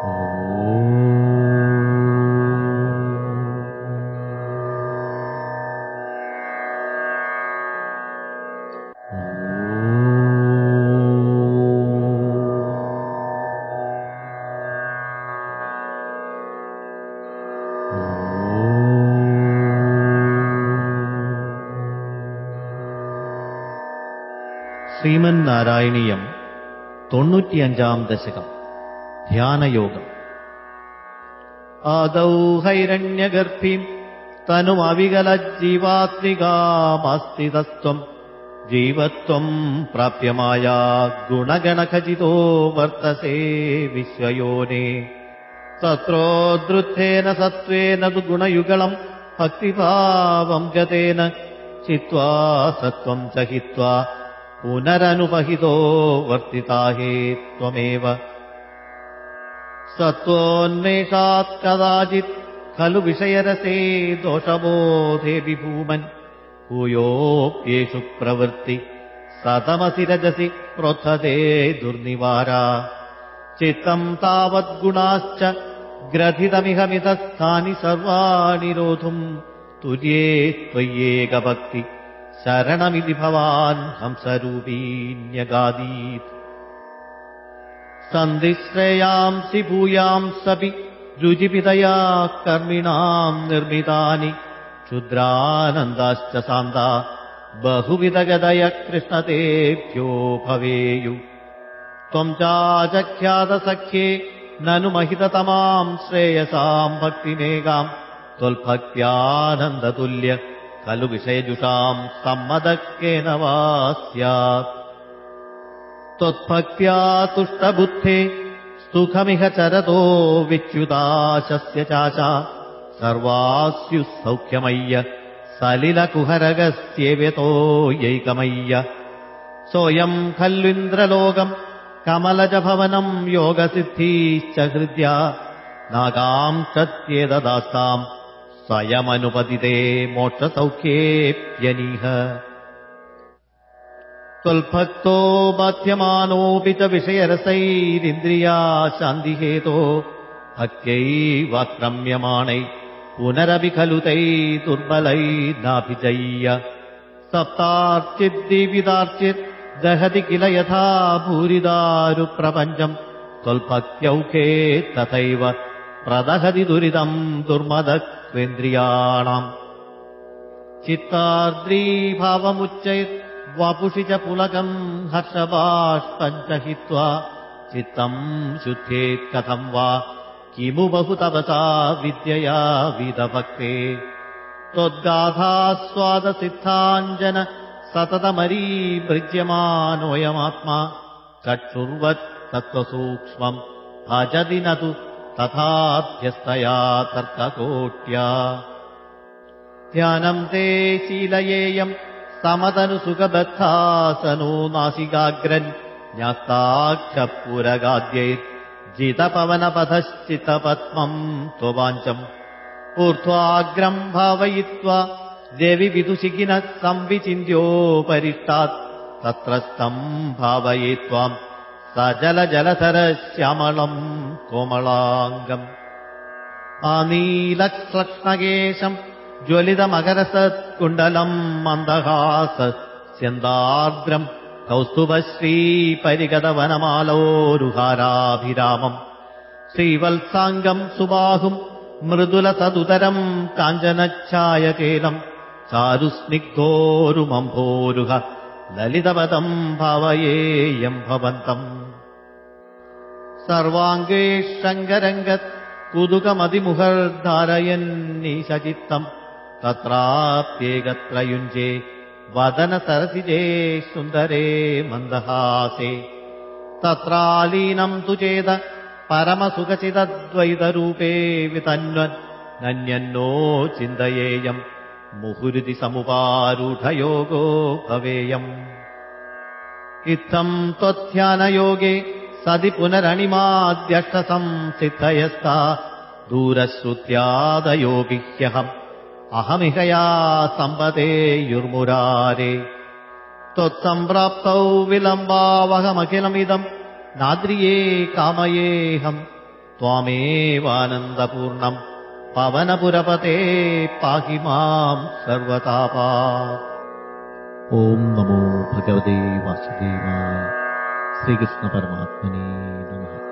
ശ്രീമൻ നാരായണീയം തൊണ്ണൂറ്റിയഞ്ചാം ദശകം. ध्यानयोगम् आदौ हैरण्यगर्भीम् तनुमविगलज्जीवात्मिगामस्तितत्त्वम् जीवत्वम् प्राप्यमाया गुणगणखचितो वर्तसे विश्वयोने तत्रोदृत्थेन सत्त्वेन तु गुणयुगलम् भक्तिभावम् गतेन चित्वा सत्त्वम् च हित्वा पुनरनुपहितो वर्तिता हे त्वमेव सत्त्वोन्मेषात् कदाचित् खलु विषयरसे दोषबोधे विभूमन्। भूयोऽप्येषु प्रवृत्ति सतमसि रजसि प्रोत्थते दुर्निवारा। चित्तम् तावद्गुणाश्च ग्रथितमिहमितस्थानि सर्वाणि रोधुम् तुर्ये त्वय्येकभक्ति शरणमिति भवान् हंसरूपीन्यगादीत् सन्धिश्रेयांसि भूयांसपि रुजिपितया कर्मिणाम् निर्मितानि। क्षुद्रानन्दाश्च सान्दा बहुविधगदय कृष्णतेभ्यो भवेयु। त्वम् चाचख्यातसख्ये ननु महिततमाम् श्रेयसाम् भक्तिमेकाम् त्वल्भक्त्यानन्दतुल्य खलु विषयजुषाम् सम्मदकेन वा स्यात् त्वत्भक्त्या तुष्टबुद्धे सुखमिह चरतो विच्युताशस्य चाचा। सर्वास्युः सौख्यमय्य सलिलकुहरगस्येव्यतो यैकमय्य। सोऽयम् खल्विन्द्रलोकम् कमलजभवनम् योगसिद्धीश्च हृद्या। नागाम् चत्येददास्ताम् स्वयमनुपतिते मोक्षसौख्येऽप्यनीह त्वल्भक्तो बाध्यमानोऽपि च विषयरसैरिन्द्रिया शान्तिहेतो भक्त्यैवाक्रम्यमाणै पुनरपि खलु तै दुर्बलैर्नाभिजय्य सप्तार्चिद्दीपितार्चित् दहति किल यथा भूरिदारुप्रपञ्चम् त्वल्भक्त्यौखे तथैव प्रदहति दुरितम् दुर्मदत्वेन्द्रियाणाम् चित्तार्द्रीभावमुच्चयत् वपुषि च पुलकम् हर्षबाष्पञ्चहित्वा चित्तम् शुद्धेत् कथम् वा? किमु बहु तपसा विद्यया विदभक्ते? त्वद्गाथास्वादसिद्धाञ्जन सततमरीभृज्यमानोऽयमात्मा चक्षुर्वत् तत्त्वसूक्ष्मम् भजति न तु तथाभ्यस्तया तर्ककोट्या। ध्यानम् ते शीलयेयम् समतनुसुखबद्धासनो नासिकाग्रन् न्यस्ताक्षपुरगाद्यैर्जितपवनपथश्चितपद्मम् त्ववाञ्चम् ऊर्ध्वाग्रम् भावयित्वा देवि विदुशिखिनः संविचिन्त्योपरिष्टात् तत्रस्थम् भावये त्वाम् स जलजलधरश्यामलम् कोमलाङ्गम्। आनीलक्ष्लक्ष्णकेशम् ज्वलितमकरसत्कुण्डलम् मन्दहास स्यन्दार्द्रम् कौस्तुभश्रीपरिगतवनमालोरुहाराभिरामम्। श्रीवत्साङ्गम् सुबाहुम् मृदुलसदुदरम् काञ्चनच्छायकेलम्। चारुस्निग्धोरुमम्भोरुह ललितपदम् भावयेयम् भवन्तम्। सर्वाङ्गेशङ्गरङ्गत् कुदुकमतिमुखर्धारयन्निशचित्तम् तत्राप्येकत्रयुञ्जे वदनसरसिजे सुन्दरे मन्दहासे। तत्रालीनम् तु चेद परमसुखचिदद्वैतरूपे वितन्वन् नन्यन्नो चिन्तयेयम् मुहुरिति समुपारूढयोगो भवेयम्। इत्थम् त्वध्यानयोगे सदि पुनरणिमाद्यष्टसंसिद्धयस्ता दूरश्रुत्यादयोऽपि अहमिहया सम्पदेयुर्मुरारे त्वत्सम्प्राप्तौ विलम्बावहमखिलमिदम् नाद्रिये कामयेऽहम् त्वामेवानन्दपूर्णम् पवनपुरपते पाहि माम् सर्वतापा। ॐ नमो भगवते वासुदेवाय। श्रीकृष्णपरमात्मने नमः